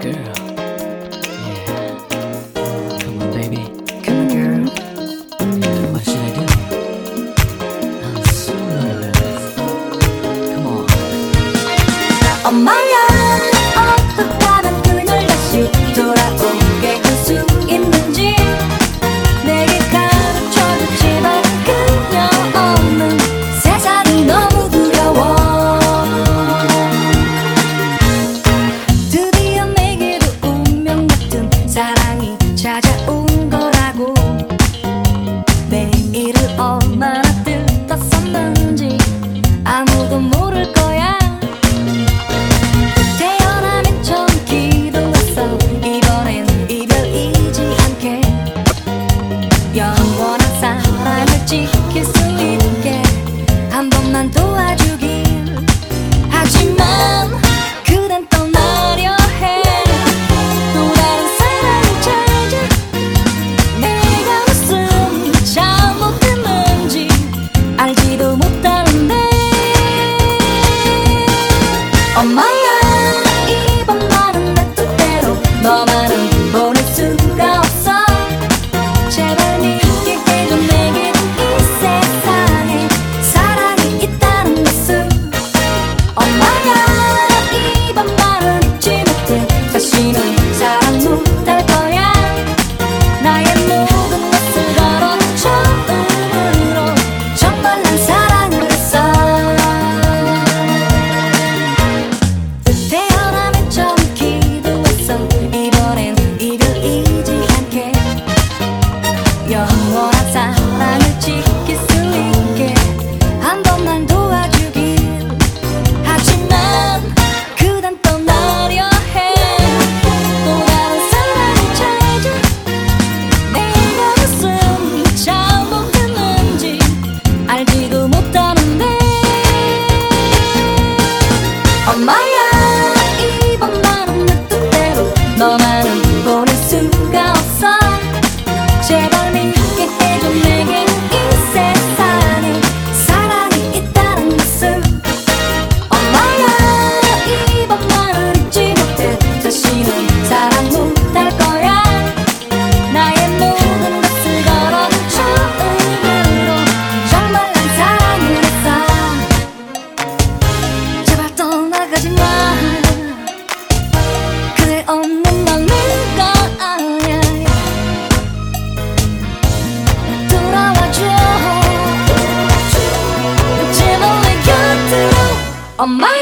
girl. 도와주길. 하지만 그댄 떠나려 해 또 다른 사랑을 찾아 내가 무슨 잘못했는지 알지도 못하는데. 엄마야 이번 날은 내 뜻대로 너만 사랑을 지킬 수 있게 한 번만 도와주길. 하지만 그댄 떠나려 해또 다른 사랑을 찾아 내 모습 잘못했는지 알지도 못하는데. 엄마야 mamá.